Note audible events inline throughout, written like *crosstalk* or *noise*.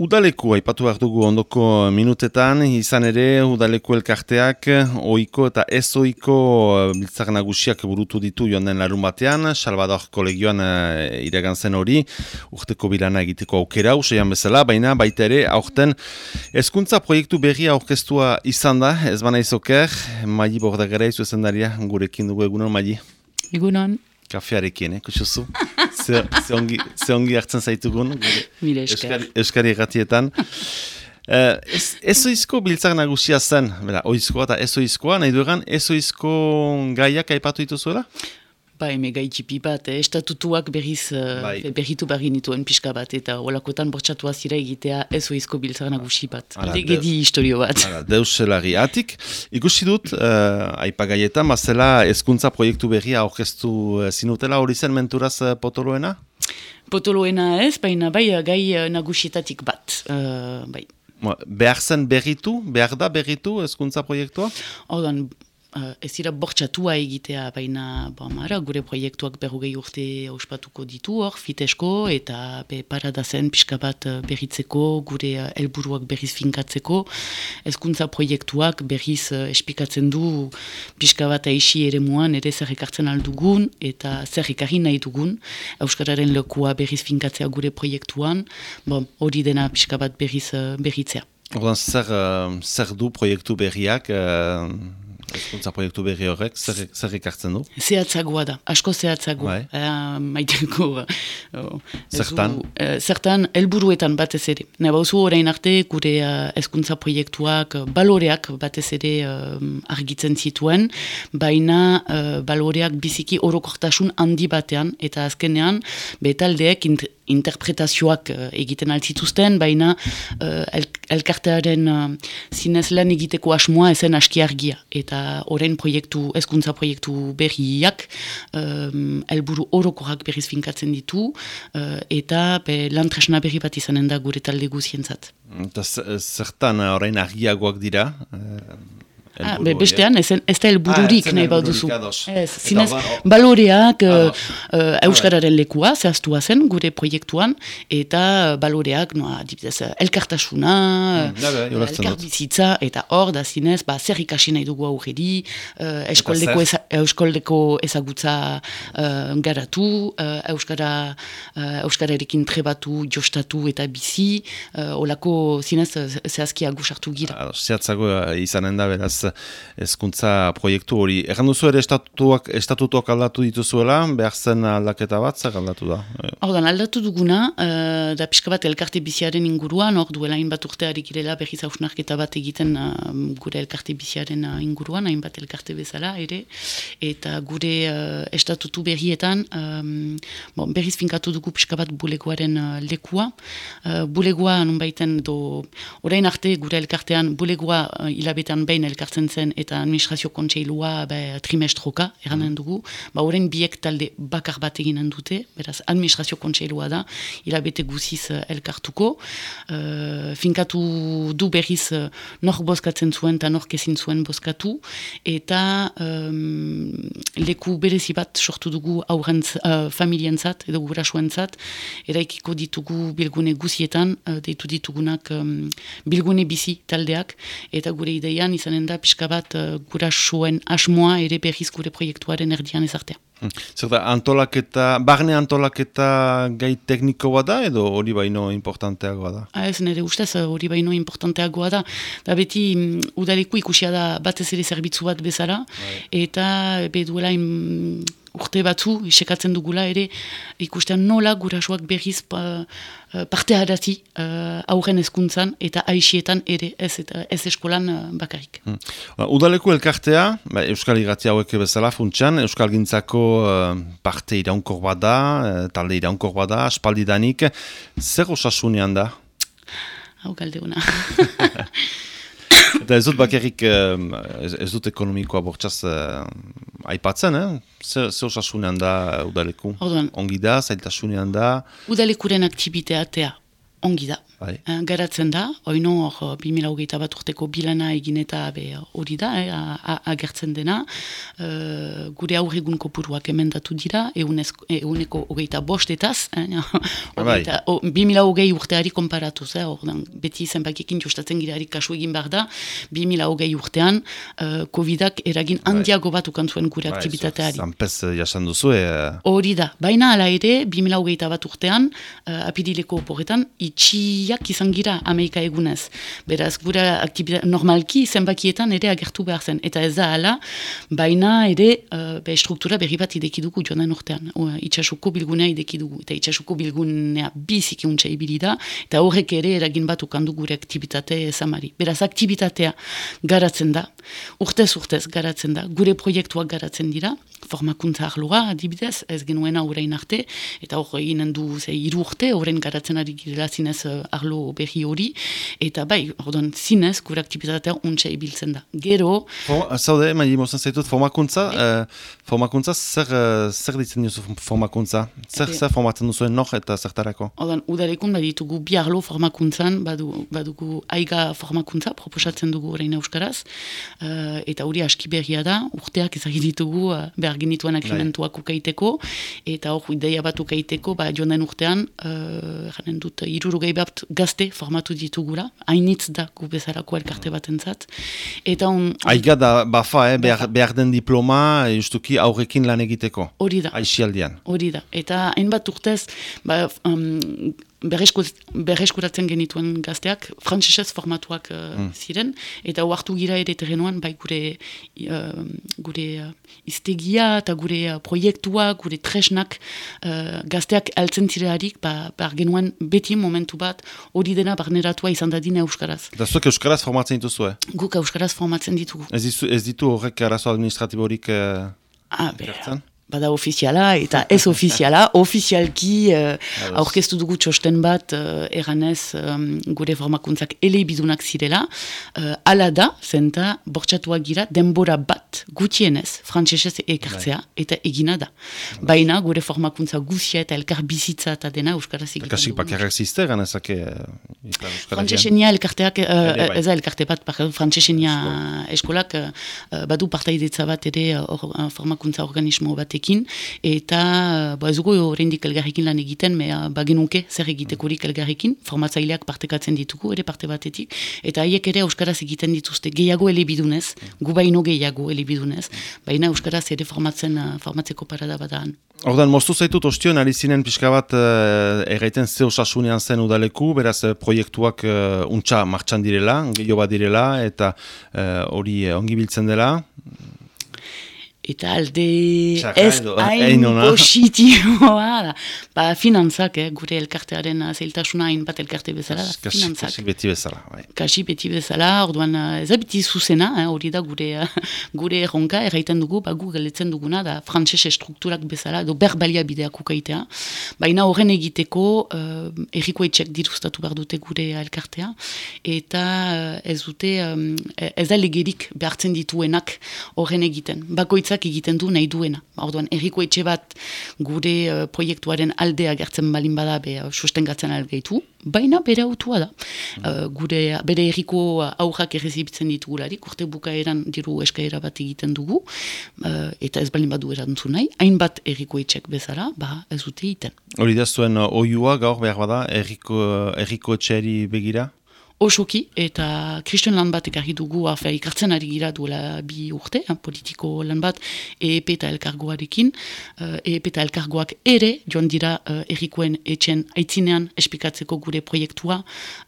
Udaleku, aipatu behar dugu ondoko minutetan, izan ere udaleku elkarteak oiko eta ez oiko eh, biltzak nagusiak burutu ditu joan den larun batean, Salvador kolegioan uh, iragan zen hori, urteko bilana egiteko aukera, usaian bezala, baina baita ere, aurten ezkuntza proiektu berria aurkeztua izan da, ez bana izoker, Maji Bordagara izu esendaria, gurekin dugu egunon, Maji. Egunon. Kafearekin, eh, kutsuzu. *laughs* ze, ze, ongi, ze ongi hartzen zaitugun. Mire esker. Euskari erratietan. Uh, ez oizko biltzak nagusia zen, bera, oizkoa eta ez oizkoa, nahi duegan ez oizko gaiak aipatu dituzuela? Bai, me gaitxipi bat, eh, estatutuak berriz uh, bai. berritu barri nituen pixka bat, eta olakotan bortxatu azira egitea ez oizko biltzak nagusi bat. Hala, gedi historio bat. Hala, deus zelari atik. Ikusi dut, uh, aipagaietan, mazela ezkuntza proiektu berria aurkeztu uh, zinutela hori zen menturaz uh, potoloena? Potoloena ez, baina bai gai uh, nagusietatik bat, uh, bai. Behar zen berritu, behar da berritu ezkuntza proiektua? Ordan, Uh, ez dira bortxatua egitea, baina mara, gure proiektuak berrogei urte ospatuko ditu hor, fitesko, eta be, parada zen pixka bat uh, berritzeko, gure uh, helburuak berriz finkatzeko. Ezkuntza proiektuak berriz uh, espikatzen du pixka bat aixi ere muan, ere zer ekartzen aldugun, eta zer ekarri nahi dugun, Euskararen lekua berriz finkatzea gure proiektuan, hori dena pixka bat berriz uh, berritzea. Ordan, zer, uh, zer du proiektu berriak, Ezkuntza proiektu berri horrek, zer ikartzen du? Zehatzagoa da, asko zehatzagoa. Bai. Uh, maiteko... Uh, zertan? Uh, zertan, elburuetan batez ere. Ne bauzu orain arte, gure uh, ezkuntza proiektuak, uh, baloreak batez ere uh, argitzen zituen, baina uh, baloreak biziki orokortasun handi batean, eta azkenean, betaldeek interpretazioak uh, egiten altzituzten, baina uh, el, elkartearen uh, zinez lan egiteko asmoa ezen aski argia. Eta orain proiektu, ezkuntza proiektu berriak, um, elburu orokorak berriz finkatzen ditu, eta be, lan tresna berri bat izanen da gure talde guzientzat. Eta zertan orain argiagoak dira? Ah, be, bestean, ez, ez da elbururik ah, nahi bau duzu. zinez, baloreak uh, uh, Euskararen lekua, zehaztua zen, gure proiektuan, eta baloreak, noa, dibidez, elkartasuna, mm, elkarbizitza, eta hor, da zinez, ba, zer ikasi nahi dugu aurredi, uh, eskoldeko, eza, eskoldeko ezagutza uh, garatu, uh, Euskara, uh, Euskararekin trebatu, jostatu eta bizi, uh, olako zinez, zehazkia gusartu gira. Zehatzago izanen da, beraz, ezkuntza proiektu hori. Egan duzu ere estatutuak, estatutuak aldatu dituzuela, behar zen aldaketa bat, zer aldatu da? Ordan, aldatu duguna, uh, da pixka bat elkarte biziaren inguruan, hor duela hainbat urte harikirela berriz hausnarketa bat egiten uh, gure elkarte biziaren uh, inguruan, hainbat elkarte bezala ere, eta gure uh, estatutu berrietan, um, bon, berriz finkatu dugu pixka bat bulegoaren uh, lekua. Uh, bulegoa, nun baiten, do, orain arte gure elkartean, bulegoa uh, hilabetan behin elkartzen zen eta administrazio kontseilua ba, trimestroka eranen dugu. Ba, horren biek talde bakar bat eginen dute, beraz administrazio kontseilua da, hilabete guziz uh, elkartuko. Uh, finkatu du berriz uh, nor boskatzen zuen eta nor kezin zuen boskatu. Eta um, leku berezi bat sortu dugu aurrentz, uh, familientzat edo gurasuentzat. Eraikiko ditugu bilgune guzietan, uh, deitu ditugunak um, bilgune bizi taldeak. Eta gure ideian izanen da pixka bat uh, gura suen asmoa ere berriz gure proiektuaren erdian ezartea. Hmm. Zer da, antolaketa, barne antolaketa gai teknikoa da edo hori baino importanteagoa da? Ha, ah, ez nire ustez hori baino importanteagoa da. Da beti um, udaleku ikusia da batez ere zerbitzu bat bezala bai. eta beduela urte batzu, isekatzen dugula ere, ikusten nola gurasoak berriz pa, eh, parte harati uh, aurren ezkuntzan eta aixietan ere ez, eta ez eskolan uh, bakarrik. Hmm. Ba, udaleko elkartea, ba, Euskal Iratia hauek bezala funtsan, Euskal Gintzako parte iraunkor bada, uh, talde iraunkor bada, aspaldidanik, zer osasunean da? Hau galde *laughs* *coughs* Eta ez dut bakarrik, ez, ez dut ekonomikoa bortxaz uh, aipatzen, eh? Zer osasunean da udaleku? Orduan. Ongi da, zailtasunean da? Udalekuren aktibiteatea Ongi da. Bai. Eh, Garatzen da, oino hor 2008 bat urteko bilana egin eta be, hori da, eh, agertzen dena. Eh, gure aurregun kopuruak emendatu dira, eunezko- euneko hogeita bostetaz, eh, *laughs* Bai. hogeita- o, 2008 urteari konparatuz, eh, ordan, beti zenbakekin jostatzen girari kasu egin behar da, 2008 urtean, eh, Covidak eragin handiago bat ukan zuen gure aktibitateari. Zanpez eh, jasan duzu, e, Hori da, baina ala ere, 2008 bat urtean, uh, apirileko oporretan, itxiak izan gira Amerika egunez. Beraz, gure normalki zenbakietan ere agertu behar zen. Eta ez da ala, baina ere, uh, be, struktura berri bat ideki dugu joan den urtean. Uh, itxasuko bilgunea ideki dugu. Eta itxasuko bilgunea biziki untsa ibili da, eta horrek ere eragin bat ukandu gure aktibitate ezamari. Beraz, aktibitatea garatzen da, urtez urtez garatzen da, gure proiektuak garatzen dira, formakuntza arloa, adibidez, ez genuena orain arte, eta hor eginen du ze hiru urte, orain garatzen ari girela zinez eh, arlo berri hori, eta bai, orduan zinez gure aktibitatea untsa ibiltzen da. Gero, Forma- Zaude, maili mozan zaitut, formakuntza, eh, formakuntza, zer, eh, zer ditzen duzu formakuntza? Zer, Ebe- zer formatzen duzuen nok eta zertarako? Ordan, udalekun baditugu bi arlo formakuntzan, badu, badugu aiga formakuntza, proposatzen dugu orain euskaraz, eh, eta hori aski berria da, urteak ezagin ditugu uh, behar genituen akimentuak ukaiteko, eta hor ideia bat ukaiteko, ba, joan den urtean, uh, janen dut, irurugei bat gazte formatu ditugula, hainitz da gu bezalako elkarte batentzat, eta on, Aiga da, bafa, eh, behar, behar den diploma, eh, justuki aurrekin lan egiteko. hori da. Aixialdian. Hori da. Eta hainbat urtez, ba, um, berreskuratzen genituen gazteak, frantsesez formatuak uh, ziren, eta oartu gira ere terrenuan, bai gure, uh, gure uh, iztegia eta gure uh, proiektua, gure tresnak uh, gazteak altzen zirearik, ba, bar genuen beti momentu bat, hori dena barneratua izan dadine euskaraz. Eta zuek euskaraz formatzen dituzu, eh? Guk euskaraz formatzen ditugu. Ez, ez ditu horrek arazo administratiborik eh, Ah, be, gertzen? Bada ofiziala eta ez ofiziala, *laughs* ofizialki uh, aurkeztu dugu txosten bat uh, eranez um, gure formakuntzak elebidunak zirela, uh, ala da, zenta bortxatuak gira denbora bat gutienez frantsesez ekartzea eta egina da. Baina gure formakuntza guzia eta elkar bizitza eta dena euskaraz egiten Kasik dugu. bakarrak zizte, ganezake uh, euskarazian. Frantsesenia elkarteak, uh, bai. ez da elkarte bat, frantsesenia eskolak uh, badu partaidetza bat ere uh, or, uh, formakuntza organismo batekin, eta uh, ba, ez dugu oraindik elgarrekin lan egiten, me uh, bagenuke zer egitekorik elgarrekin, formatzaileak partekatzen ditugu, ere parte batetik, eta haiek ere euskaraz egiten dituzte, gehiago elebidunez, gu baino gehiago elebidunez, baina euskaraz ere formatzen, uh, formatzeko parada badaan. Ordan, moztu zaitut ostion, ari zinen pixka bat uh, erraiten ze osasunean zen udaleku, beraz eh, proiektuak uh, untxa martxan direla, gehiago bat direla, eta eh, hori uh, ongi biltzen dela. Eta alde ez edo, hain positiboa da. Ba, finantzak, eh, gure elkartearen uh, zeiltasuna hain bat elkarte bezala da, Kasik, finantzak. kasik beti bezala. Bai. Kasi beti bezala, orduan uh, ez da beti zuzena, eh, hori da gure, *laughs* gure erronka, erraiten dugu, ba, gu galetzen duguna, da frantzese strukturak bezala, do berbalia bideak ukaitea. Baina horren egiteko, uh, erriko etxek dirustatu behar dute gure elkartea, eta ez dute, um, ez da legerik behartzen dituenak horren egiten. Bakoitzak egiten du nahi duena. Orduan, erriko etxe bat gure uh, proiektuaren aldea gertzen balin bada be, uh, sustengatzen algeitu, baina bere autua da. Uh, gure, bere erriko aurrak errezibitzen ditugularik, urte bukaeran diru eskaera bat egiten dugu, uh, eta ez balin badu erantzun nahi, hainbat erriko etxek bezala, ba ez dute egiten. Hori da zuen oiua gaur behar bada, erriko, erriko etxeari begira? Osoki, eta kriston lan bat ekarri dugu, afea, ikartzen ari gira duela bi urte, eh, politiko lan bat, EEP eta elkargoarekin. Uh, EEP eta elkargoak ere, joan dira uh, errikoen etxen aitzinean espikatzeko gure proiektua,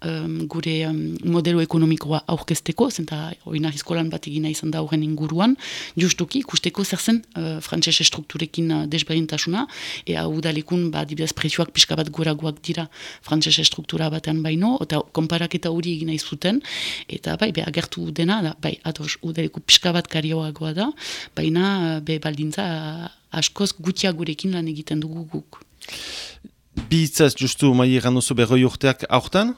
um, gure um, modelo ekonomikoa aurkezteko, zenta oinarrizko lan bat egina izan da horren inguruan, justuki ikusteko zer zen uh, frantzese strukturekin uh, desberdintasuna, ea udalekun, ba, dibidez, prezioak pixka bat goragoak dira frantzese struktura batean baino, eta konparaketa hori egin nahi zuten, eta bai, be, agertu dena, da, bai, ados, udaleku pixka bat karioagoa da, baina, be, baldintza askoz gutiagurekin lan egiten dugu guk. Bi hitzaz justu mai duzu berroi urteak aurten?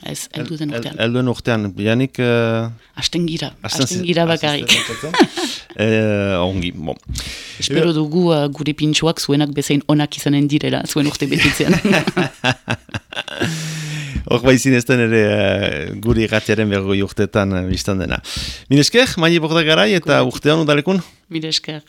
Ez, heldu den urtean. Elduen urtean, bianik... Uh, Asten gira, asten gira bakarrik. *laughs* eh, ongi, bon. Espero dugu uh, gure pintxoak zuenak bezain onak izanen direla, zuen urte betitzean. *laughs* *laughs* Hor baizin ez ere uh, guri gatiaren bergoi urtetan uh, biztan dena. Mire esker, maile borda garai eta urtean udalekun? Mire esker.